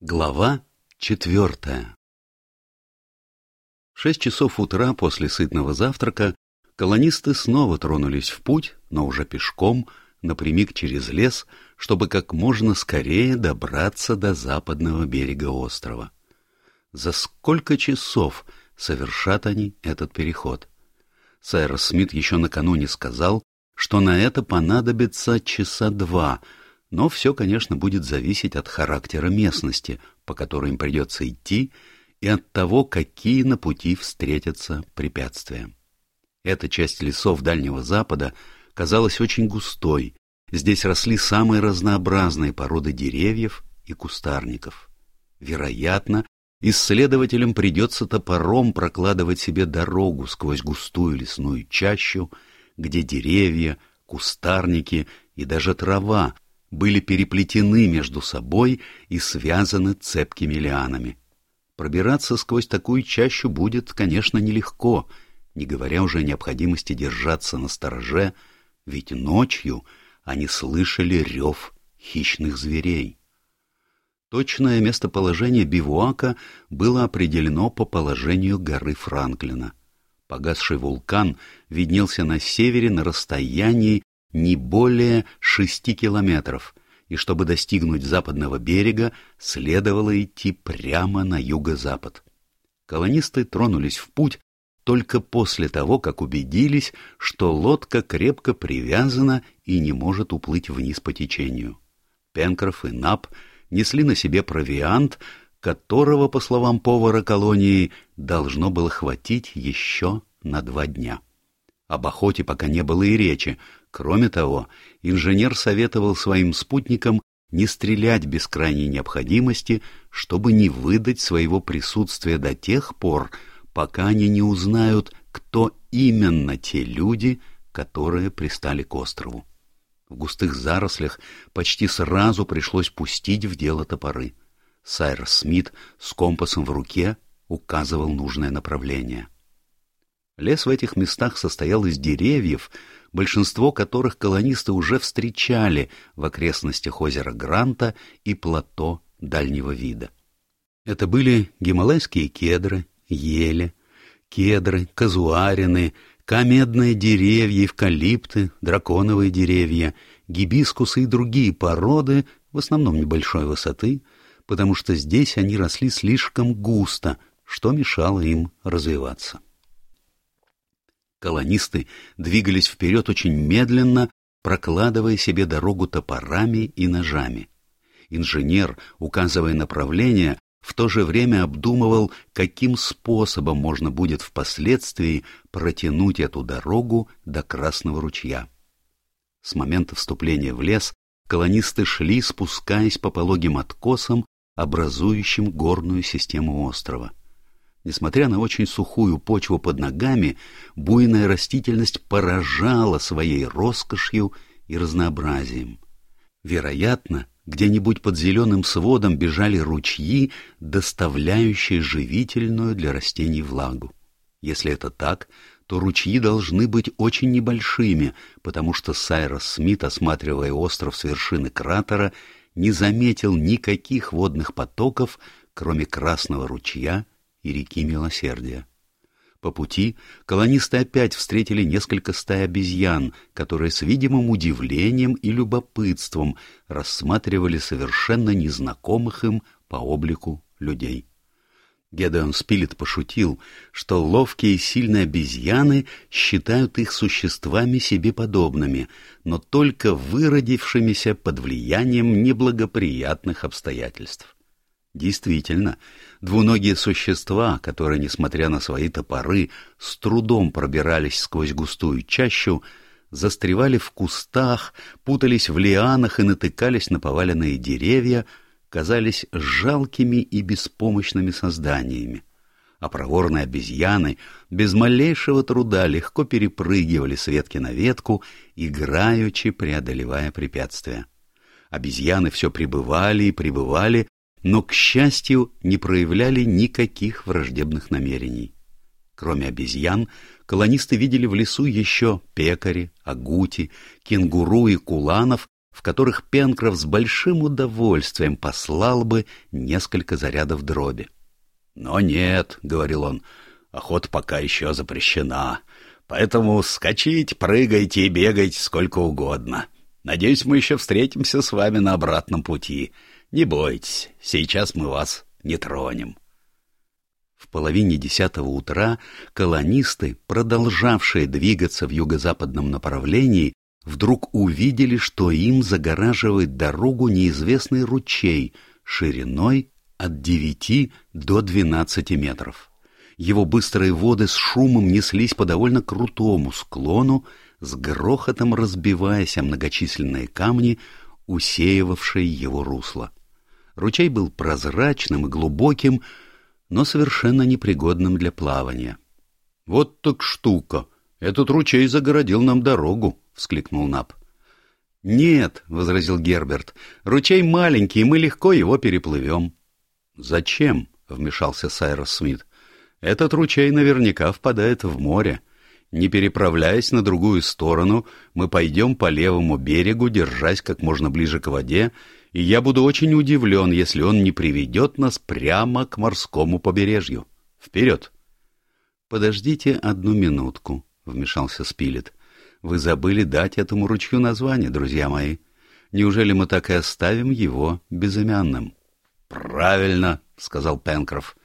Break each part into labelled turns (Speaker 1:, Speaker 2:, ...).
Speaker 1: Глава четвертая Шесть часов утра после сытного завтрака колонисты снова тронулись в путь, но уже пешком, напрямик через лес, чтобы как можно скорее добраться до западного берега острова. За сколько часов совершат они этот переход? Сайрос Смит еще накануне сказал, что на это понадобится часа два — но все, конечно, будет зависеть от характера местности, по которой им придется идти, и от того, какие на пути встретятся препятствия. Эта часть лесов Дальнего Запада казалась очень густой. Здесь росли самые разнообразные породы деревьев и кустарников. Вероятно, исследователям придется топором прокладывать себе дорогу сквозь густую лесную чащу, где деревья, кустарники и даже трава были переплетены между собой и связаны цепкими лианами. Пробираться сквозь такую чащу будет, конечно, нелегко, не говоря уже о необходимости держаться на стороже, ведь ночью они слышали рев хищных зверей. Точное местоположение бивуака было определено по положению горы Франклина. Погасший вулкан виднелся на севере на расстоянии не более шести километров, и чтобы достигнуть западного берега, следовало идти прямо на юго-запад. Колонисты тронулись в путь только после того, как убедились, что лодка крепко привязана и не может уплыть вниз по течению. Пенкроф и Нап несли на себе провиант, которого, по словам повара колонии, должно было хватить еще на два дня. Об охоте пока не было и речи, Кроме того, инженер советовал своим спутникам не стрелять без крайней необходимости, чтобы не выдать своего присутствия до тех пор, пока они не узнают, кто именно те люди, которые пристали к острову. В густых зарослях почти сразу пришлось пустить в дело топоры. Сайрос Смит с компасом в руке указывал нужное направление. Лес в этих местах состоял из деревьев, большинство которых колонисты уже встречали в окрестностях озера Гранта и плато дальнего вида. Это были гималайские кедры, ели, кедры, казуарины, камедные деревья, эвкалипты, драконовые деревья, гибискусы и другие породы, в основном небольшой высоты, потому что здесь они росли слишком густо, что мешало им развиваться. Колонисты двигались вперед очень медленно, прокладывая себе дорогу топорами и ножами. Инженер, указывая направление, в то же время обдумывал, каким способом можно будет впоследствии протянуть эту дорогу до Красного ручья. С момента вступления в лес колонисты шли, спускаясь по пологим откосам, образующим горную систему острова. Несмотря на очень сухую почву под ногами, буйная растительность поражала своей роскошью и разнообразием. Вероятно, где-нибудь под зеленым сводом бежали ручьи, доставляющие живительную для растений влагу. Если это так, то ручьи должны быть очень небольшими, потому что Сайрос Смит, осматривая остров с вершины кратера, не заметил никаких водных потоков, кроме Красного ручья и реки Милосердия. По пути колонисты опять встретили несколько стай обезьян, которые с видимым удивлением и любопытством рассматривали совершенно незнакомых им по облику людей. Гедеон Спилет пошутил, что ловкие и сильные обезьяны считают их существами себе подобными, но только выродившимися под влиянием неблагоприятных обстоятельств. Действительно, двуногие существа, которые, несмотря на свои топоры, с трудом пробирались сквозь густую чащу, застревали в кустах, путались в лианах и натыкались на поваленные деревья, казались жалкими и беспомощными созданиями. А проворные обезьяны без малейшего труда легко перепрыгивали с ветки на ветку, играючи преодолевая препятствия. Обезьяны все пребывали и пребывали но, к счастью, не проявляли никаких враждебных намерений. Кроме обезьян, колонисты видели в лесу еще пекари, агути, кенгуру и куланов, в которых Пенкроф с большим удовольствием послал бы несколько зарядов дроби. «Но нет», — говорил он, — «охота пока еще запрещена, поэтому скачите, прыгайте и бегайте сколько угодно. Надеюсь, мы еще встретимся с вами на обратном пути. Не бойтесь, сейчас мы вас не тронем». В половине десятого утра колонисты, продолжавшие двигаться в юго-западном направлении, вдруг увидели, что им загораживает дорогу неизвестный ручей шириной от девяти до двенадцати метров. Его быстрые воды с шумом неслись по довольно крутому склону, с грохотом разбиваясь о многочисленные камни, усеивавшие его русло. Ручей был прозрачным и глубоким, но совершенно непригодным для плавания. — Вот так штука! Этот ручей загородил нам дорогу! — вскликнул Наб. «Нет», — возразил Герберт, — «ручей маленький, и мы легко его переплывем». «Зачем?» — вмешался Сайрос Смит. «Этот ручей наверняка впадает в море. Не переправляясь на другую сторону, мы пойдем по левому берегу, держась как можно ближе к воде, и я буду очень удивлен, если он не приведет нас прямо к морскому побережью. Вперед!» «Подождите одну минутку», — вмешался Спилет. Вы забыли дать этому ручью название, друзья мои. Неужели мы так и оставим его безымянным? — Правильно, — сказал Пенкроф.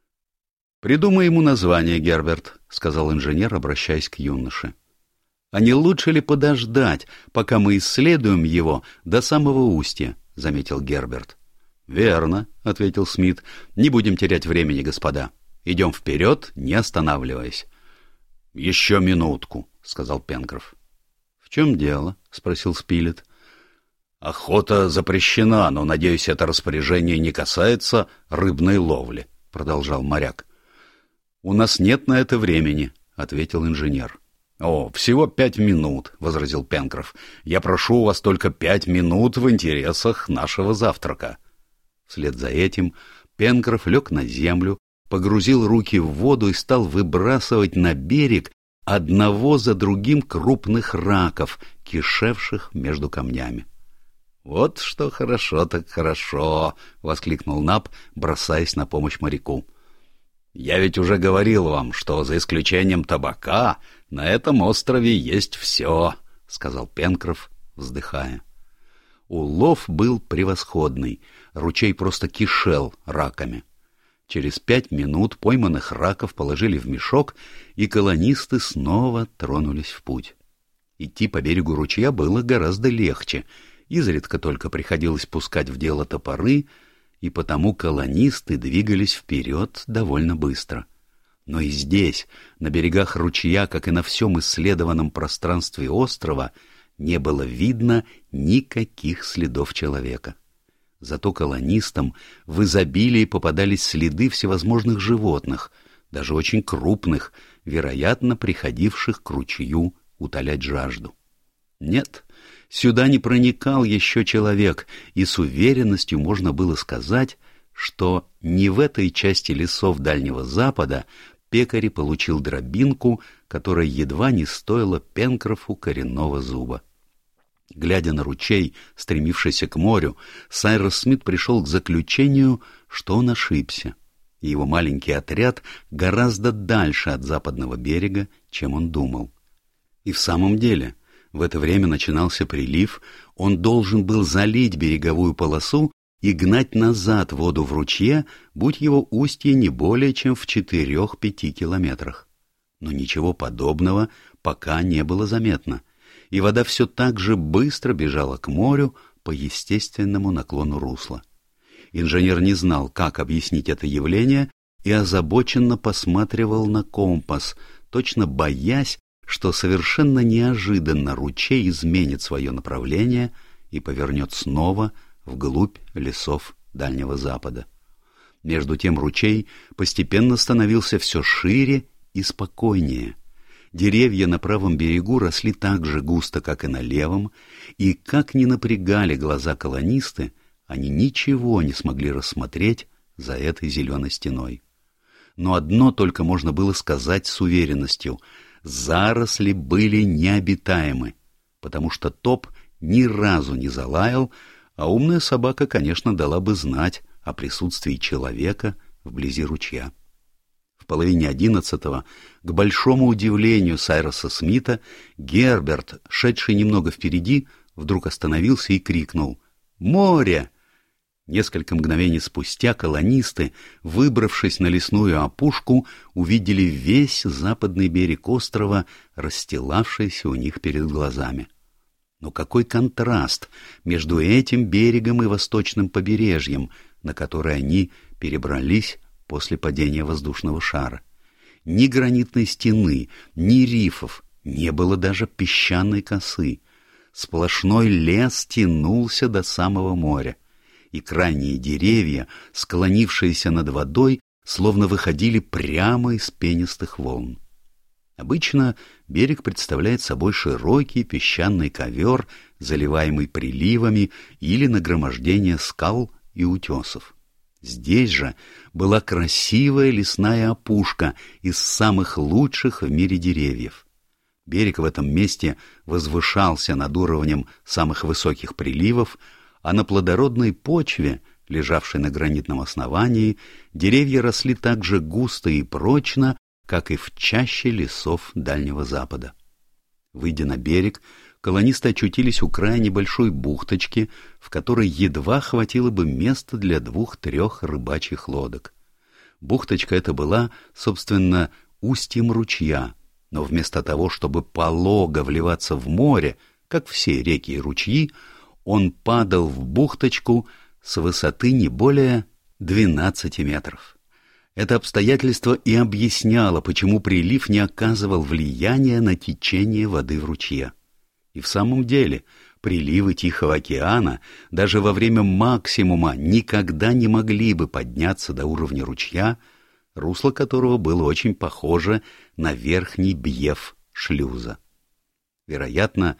Speaker 1: — Придумай ему название, Герберт, — сказал инженер, обращаясь к юноше. — А не лучше ли подождать, пока мы исследуем его до самого устья? — заметил Герберт. — Верно, — ответил Смит. — Не будем терять времени, господа. Идем вперед, не останавливаясь. — Еще минутку, — сказал Пенкроф. — В чем дело? — спросил Спилет. — Охота запрещена, но, надеюсь, это распоряжение не касается рыбной ловли, — продолжал моряк. — У нас нет на это времени, — ответил инженер. — О, всего пять минут, — возразил Пенкроф. — Я прошу у вас только пять минут в интересах нашего завтрака. Вслед за этим Пенкроф лег на землю, погрузил руки в воду и стал выбрасывать на берег одного за другим крупных раков, кишевших между камнями. «Вот что хорошо так хорошо!» — воскликнул Наб, бросаясь на помощь моряку. «Я ведь уже говорил вам, что за исключением табака на этом острове есть все», — сказал Пенкроф, вздыхая. Улов был превосходный, ручей просто кишел раками. Через пять минут пойманных раков положили в мешок, и колонисты снова тронулись в путь. Идти по берегу ручья было гораздо легче, изредка только приходилось пускать в дело топоры, и потому колонисты двигались вперед довольно быстро. Но и здесь, на берегах ручья, как и на всем исследованном пространстве острова, не было видно никаких следов человека. Зато колонистам в изобилии попадались следы всевозможных животных, даже очень крупных, вероятно, приходивших к ручью утолять жажду. Нет, сюда не проникал еще человек, и с уверенностью можно было сказать, что не в этой части лесов Дальнего Запада пекари получил дробинку, которая едва не стоила Пенкрофу коренного зуба. Глядя на ручей, стремившийся к морю, Сайрос Смит пришел к заключению, что он ошибся. Его маленький отряд гораздо дальше от западного берега, чем он думал. И в самом деле, в это время начинался прилив, он должен был залить береговую полосу и гнать назад воду в ручье, будь его устье не более чем в четырех-пяти километрах. Но ничего подобного пока не было заметно — и вода все так же быстро бежала к морю по естественному наклону русла. Инженер не знал, как объяснить это явление, и озабоченно посматривал на компас, точно боясь, что совершенно неожиданно ручей изменит свое направление и повернет снова вглубь лесов Дальнего Запада. Между тем ручей постепенно становился все шире и спокойнее — Деревья на правом берегу росли так же густо, как и на левом, и как ни напрягали глаза колонисты, они ничего не смогли рассмотреть за этой зеленой стеной. Но одно только можно было сказать с уверенностью — заросли были необитаемы, потому что топ ни разу не залаял, а умная собака, конечно, дала бы знать о присутствии человека вблизи ручья. В половине одиннадцатого, к большому удивлению Сайроса Смита, Герберт, шедший немного впереди, вдруг остановился и крикнул «Море!». Несколько мгновений спустя колонисты, выбравшись на лесную опушку, увидели весь западный берег острова, расстилавшийся у них перед глазами. Но какой контраст между этим берегом и восточным побережьем, на которое они перебрались после падения воздушного шара. Ни гранитной стены, ни рифов, не было даже песчаной косы. Сплошной лес тянулся до самого моря, и крайние деревья, склонившиеся над водой, словно выходили прямо из пенистых волн. Обычно берег представляет собой широкий песчаный ковер, заливаемый приливами или нагромождение скал и утесов. Здесь же была красивая лесная опушка из самых лучших в мире деревьев. Берег в этом месте возвышался над уровнем самых высоких приливов, а на плодородной почве, лежавшей на гранитном основании, деревья росли так же густо и прочно, как и в чаще лесов Дальнего Запада. Выйдя на берег, колонисты очутились у края небольшой бухточки, в которой едва хватило бы места для двух-трех рыбачьих лодок. Бухточка эта была, собственно, устьем ручья, но вместо того, чтобы полого вливаться в море, как все реки и ручьи, он падал в бухточку с высоты не более 12 метров. Это обстоятельство и объясняло, почему прилив не оказывал влияния на течение воды в ручье. И в самом деле, приливы Тихого океана даже во время максимума никогда не могли бы подняться до уровня ручья, русло которого было очень похоже на верхний бьев шлюза. Вероятно,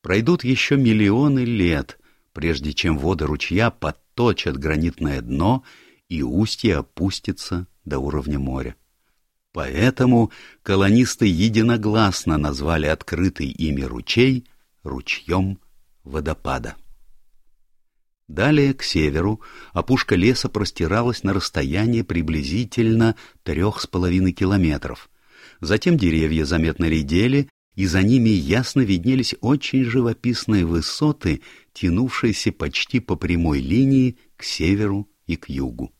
Speaker 1: пройдут еще миллионы лет, прежде чем воды ручья подточат гранитное дно и устье опустится до уровня моря. Поэтому колонисты единогласно назвали открытый ими ручей ручьем водопада. Далее, к северу, опушка леса простиралась на расстояние приблизительно трех с половиной километров. Затем деревья заметно редели, и за ними ясно виднелись очень живописные высоты, тянувшиеся почти по прямой линии к северу и к югу.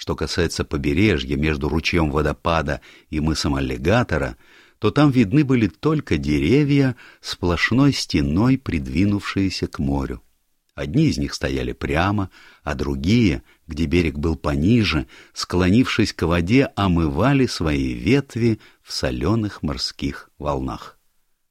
Speaker 1: Что касается побережья между ручьем водопада и мысом аллигатора, то там видны были только деревья, сплошной стеной придвинувшиеся к морю. Одни из них стояли прямо, а другие, где берег был пониже, склонившись к воде, омывали свои ветви в соленых морских волнах.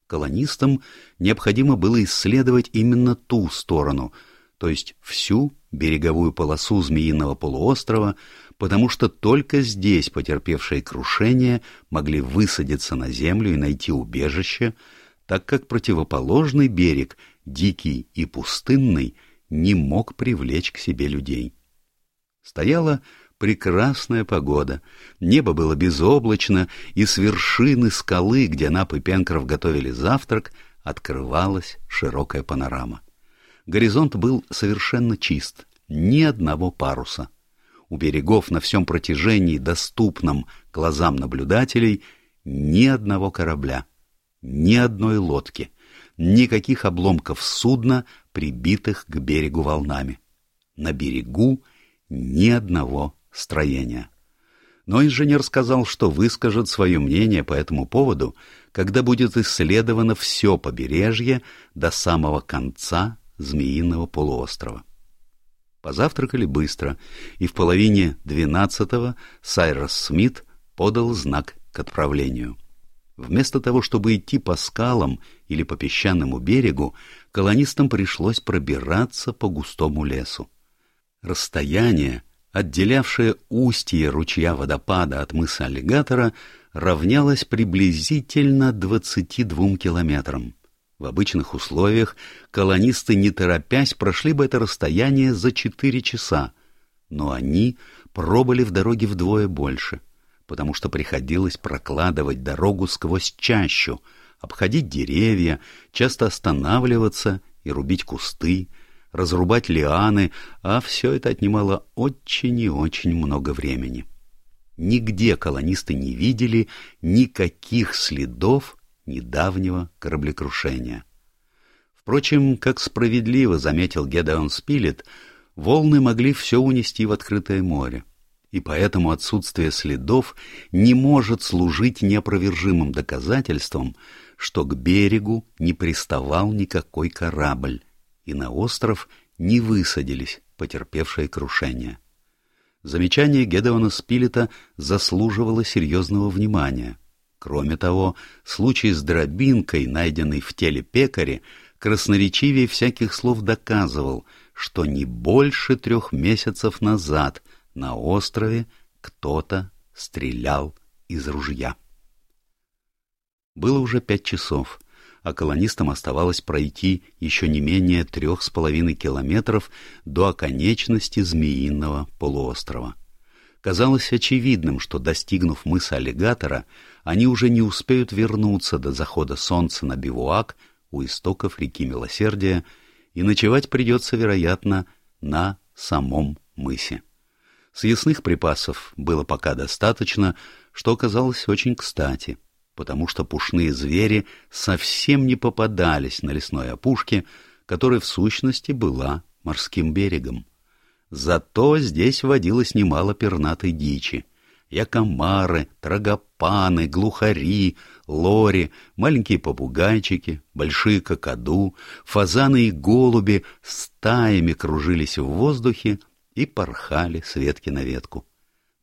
Speaker 1: Колонистам необходимо было исследовать именно ту сторону, то есть всю береговую полосу Змеиного полуострова, потому что только здесь потерпевшие крушение могли высадиться на землю и найти убежище, так как противоположный берег, дикий и пустынный, не мог привлечь к себе людей. Стояла прекрасная погода, небо было безоблачно, и с вершины скалы, где Нап и Пенкров готовили завтрак, открывалась широкая панорама. Горизонт был совершенно чист, ни одного паруса — у берегов на всем протяжении, доступном глазам наблюдателей, ни одного корабля, ни одной лодки, никаких обломков судна, прибитых к берегу волнами. На берегу ни одного строения. Но инженер сказал, что выскажет свое мнение по этому поводу, когда будет исследовано все побережье до самого конца Змеиного полуострова. Позавтракали быстро, и в половине двенадцатого Сайрос Смит подал знак к отправлению. Вместо того, чтобы идти по скалам или по песчаному берегу, колонистам пришлось пробираться по густому лесу. Расстояние, отделявшее устье ручья водопада от мыса аллигатора, равнялось приблизительно двадцати двум километрам. В обычных условиях колонисты, не торопясь, прошли бы это расстояние за четыре часа, но они пробыли в дороге вдвое больше, потому что приходилось прокладывать дорогу сквозь чащу, обходить деревья, часто останавливаться и рубить кусты, разрубать лианы, а все это отнимало очень и очень много времени. Нигде колонисты не видели никаких следов недавнего кораблекрушения. Впрочем, как справедливо заметил Гедеон Спилет, волны могли все унести в открытое море, и поэтому отсутствие следов не может служить неопровержимым доказательством, что к берегу не приставал никакой корабль, и на остров не высадились потерпевшие крушение. Замечание Гедеона Спилета заслуживало серьезного внимания. Кроме того, случай с дробинкой, найденной в теле пекаря, красноречивее всяких слов доказывал, что не больше трех месяцев назад на острове кто-то стрелял из ружья. Было уже пять часов, а колонистам оставалось пройти еще не менее трех с половиной километров до оконечности Змеиного полуострова. Казалось очевидным, что, достигнув мыса аллигатора, они уже не успеют вернуться до захода солнца на бивуак у истоков реки Милосердия, и ночевать придется, вероятно, на самом мысе. Съестных припасов было пока достаточно, что оказалось очень кстати — потому что пушные звери совсем не попадались на лесной опушке, которая в сущности была морским берегом. Зато здесь водилось немало пернатой дичи. Якомары, трагопаны, глухари, лори, маленькие попугайчики, большие кокоду, фазаны и голуби стаями кружились в воздухе и порхали с ветки на ветку.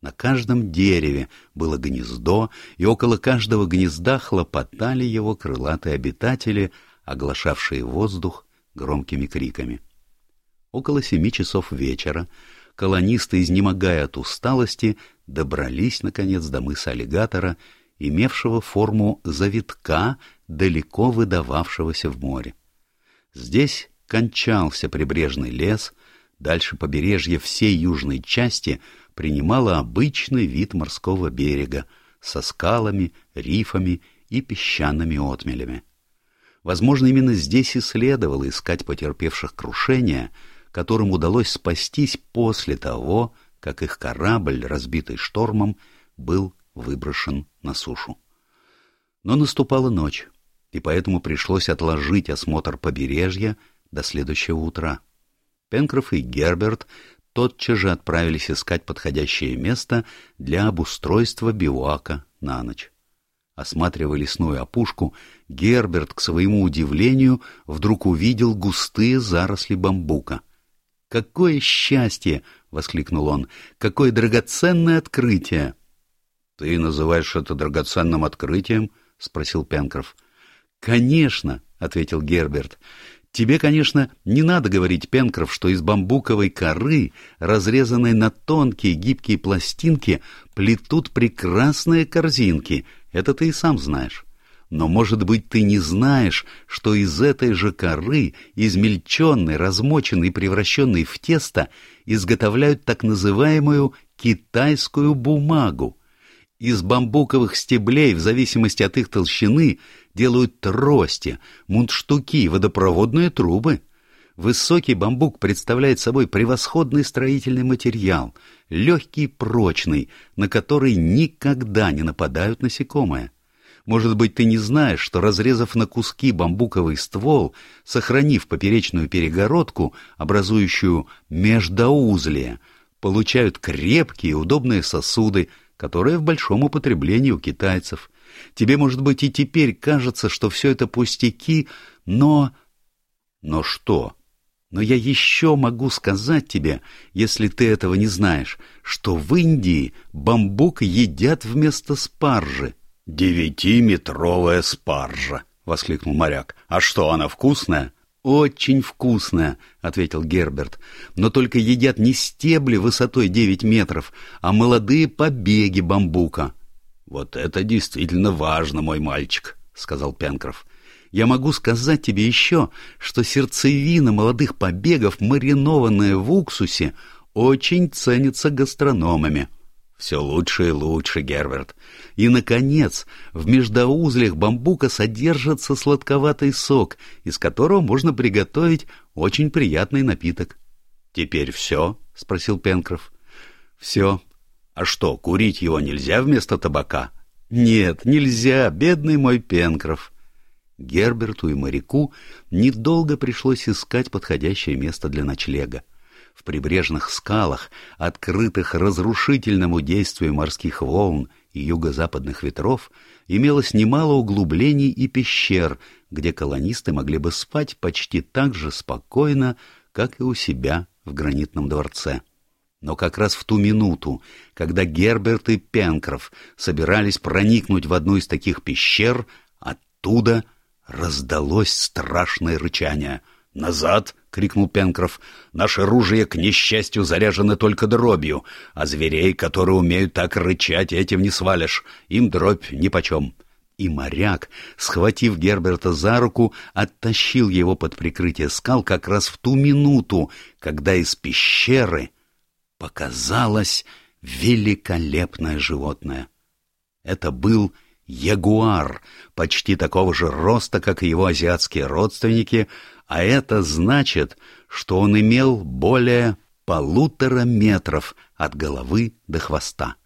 Speaker 1: На каждом дереве было гнездо, и около каждого гнезда хлопотали его крылатые обитатели, оглашавшие воздух громкими криками. Около семи часов вечера колонисты, изнемогая от усталости, добрались, наконец, до мыса аллигатора, имевшего форму завитка, далеко выдававшегося в море. Здесь кончался прибрежный лес, дальше побережья всей южной части — принимала обычный вид морского берега со скалами, рифами и песчаными отмелями. Возможно, именно здесь и следовало искать потерпевших крушения, которым удалось спастись после того, как их корабль, разбитый штормом, был выброшен на сушу. Но наступала ночь, и поэтому пришлось отложить осмотр побережья до следующего утра. Пенкроф и Герберт тотчас же отправились искать подходящее место для обустройства бивуака на ночь. Осматривая лесную опушку, Герберт, к своему удивлению, вдруг увидел густые заросли бамбука. «Какое счастье!» — воскликнул он. «Какое драгоценное открытие!» «Ты называешь это драгоценным открытием?» — спросил Пенкроф. «Конечно!» — ответил Герберт. Тебе, конечно, не надо говорить, Пенкроф, что из бамбуковой коры, разрезанной на тонкие гибкие пластинки, плетут прекрасные корзинки. Это ты и сам знаешь. Но, может быть, ты не знаешь, что из этой же коры, измельченной, размоченной и превращенной в тесто, изготовляют так называемую китайскую бумагу. Из бамбуковых стеблей, в зависимости от их толщины, делают трости, мундштуки, водопроводные трубы. Высокий бамбук представляет собой превосходный строительный материал, легкий и прочный, на который никогда не нападают насекомые. Может быть, ты не знаешь, что, разрезав на куски бамбуковый ствол, сохранив поперечную перегородку, образующую междоузлие, получают крепкие удобные сосуды, которые в большом употреблении у китайцев – Тебе, может быть, и теперь кажется, что все это пустяки, но... Но что? Но я еще могу сказать тебе, если ты этого не знаешь, что в Индии бамбук едят вместо спаржи. «Девятиметровая спаржа!» — воскликнул моряк. «А что, она вкусная?» «Очень вкусная», — ответил Герберт. «Но только едят не стебли высотой девять метров, а молодые побеги бамбука. «Вот это действительно важно, мой мальчик», — сказал Пенкроф. «Я могу сказать тебе еще, что сердцевина молодых побегов, маринованная в уксусе, очень ценится гастрономами». Все лучше и лучше, Герберт. И, наконец, в междоузлях бамбука содержится сладковатый сок, из которого можно приготовить очень приятный напиток. — Теперь все? — спросил Пенкроф. — Все. А что, курить его нельзя вместо табака? — Нет, нельзя, бедный мой Пенкроф. Герберту и моряку недолго пришлось искать подходящее место для ночлега в прибрежных скалах, открытых разрушительному действию морских волн и юго-западных ветров, имелось немало углублений и пещер, где колонисты могли бы спать почти так же спокойно, как и у себя в гранитном дворце. Но как раз в ту минуту, когда Герберт и Пенкроф собирались проникнуть в одну из таких пещер, оттуда раздалось страшное рычание. «Назад!» крикнул Пенкроф. «Наши ружья, к несчастью, заряжены только дробью, а зверей, которые умеют так рычать, этим не свалишь. Им дробь нипочем». И моряк, схватив Герберта за руку, оттащил его под прикрытие скал как раз в ту минуту, когда из пещеры показалось великолепное животное. Это был ягуар, почти такого же роста, как и его азиатские родственники, а это значит, что он имел более полутора метров от головы до хвоста.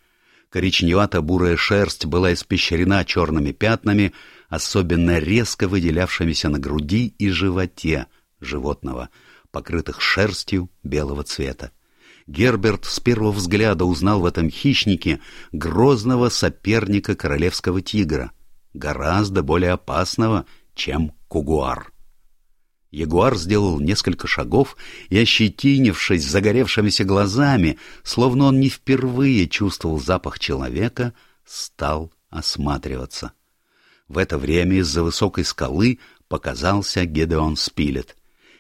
Speaker 1: Коричневато-бурая шерсть была испещрена черными пятнами, особенно резко выделявшимися на груди и животе животного, покрытых шерстью белого цвета. Герберт с первого взгляда узнал в этом хищнике грозного соперника королевского тигра, гораздо более опасного, чем кугуар. Ягуар сделал несколько шагов и, ощетинившись загоревшимися глазами, словно он не впервые чувствовал запах человека, стал осматриваться. В это время из-за высокой скалы показался Гедеон Спилет.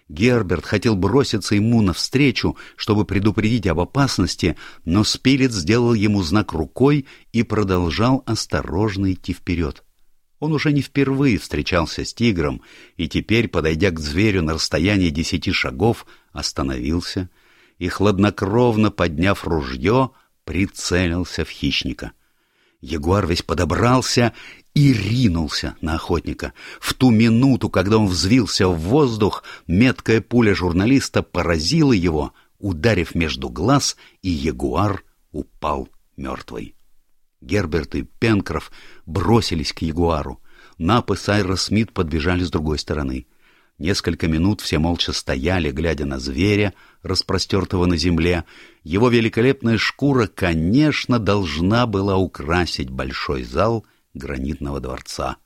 Speaker 1: Герберт хотел броситься ему навстречу, чтобы предупредить об опасности, но Спилет сделал ему знак рукой и продолжал осторожно идти вперед. Он уже не впервые встречался с тигром, и теперь, подойдя к зверю на расстоянии десяти шагов, остановился и, хладнокровно подняв ружье, прицелился в хищника. Ягуар весь подобрался и ринулся на охотника. В ту минуту, когда он взвился в воздух, меткая пуля журналиста поразила его, ударив между глаз, и ягуар упал мертвый. Герберт и Пенкроф бросились к ягуару. Нап и Сайрос Смит подбежали с другой стороны. Несколько минут все молча стояли, глядя на зверя, распростертого на земле. Его великолепная шкура, конечно, должна была украсить большой зал гранитного дворца.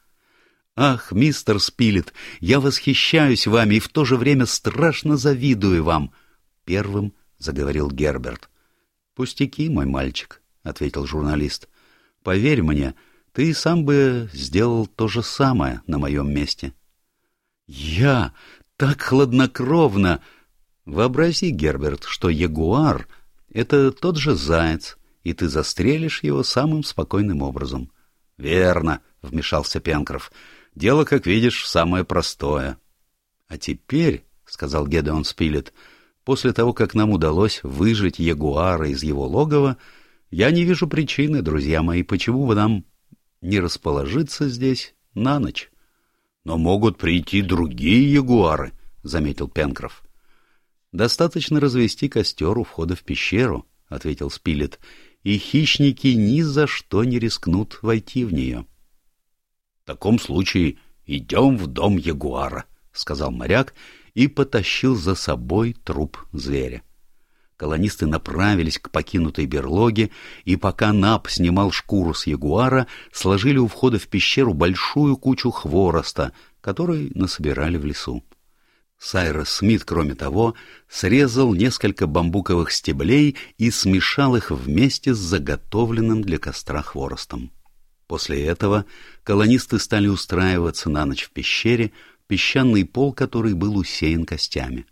Speaker 1: «Ах, мистер Спилет, я восхищаюсь вами и в то же время страшно завидую вам!» Первым заговорил Герберт. «Пустяки, мой мальчик», — ответил журналист. Поверь мне, ты сам бы сделал то же самое на моем месте. Я так хладнокровно! Вообрази, Герберт, что ягуар — это тот же заяц, и ты застрелишь его самым спокойным образом. — Верно, — вмешался Пенкроф. — Дело, как видишь, самое простое. — А теперь, — сказал Гедеон Спилет, — после того, как нам удалось выжить ягуара из его логова, — я не вижу причины, друзья мои, почему бы нам не расположиться здесь на ночь. — Но могут прийти другие ягуары, — заметил Пенкроф. — Достаточно развести костер у входа в пещеру, — ответил Спилет, — и хищники ни за что не рискнут войти в нее. — В таком случае идем в дом ягуара, — сказал моряк и потащил за собой труп зверя. — Колонисты направились к покинутой берлоге, и пока Нап снимал шкуру с ягуара, сложили у входа в пещеру большую кучу хвороста, который насобирали в лесу. Сайрос Смит, кроме того, срезал несколько бамбуковых стеблей и смешал их вместе с заготовленным для костра хворостом. После этого колонисты стали устраиваться на ночь в пещере, песчаный пол которой был усеян костями.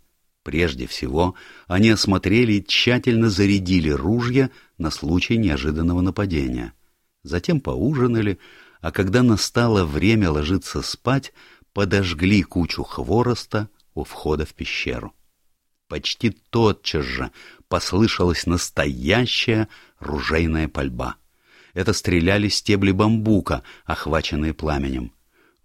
Speaker 1: Прежде всего, они осмотрели и тщательно зарядили ружья на случай неожиданного нападения. Затем поужинали, а когда настало время ложиться спать, подожгли кучу хвороста у входа в пещеру. Почти тотчас же послышалась настоящая ружейная пальба. Это стреляли стебли бамбука, охваченные пламенем.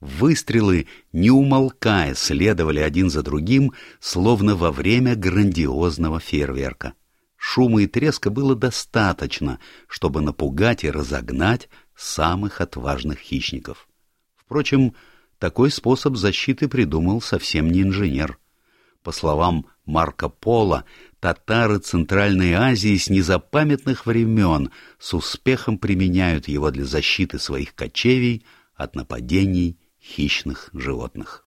Speaker 1: Выстрелы, не умолкая, следовали один за другим, словно во время грандиозного фейерверка. Шума и треска было достаточно, чтобы напугать и разогнать самых отважных хищников. Впрочем, такой способ защиты придумал совсем не инженер. По словам Марко Поло, татары Центральной Азии с незапамятных времен с успехом применяют его для защиты своих кочевий от нападений хищных животных.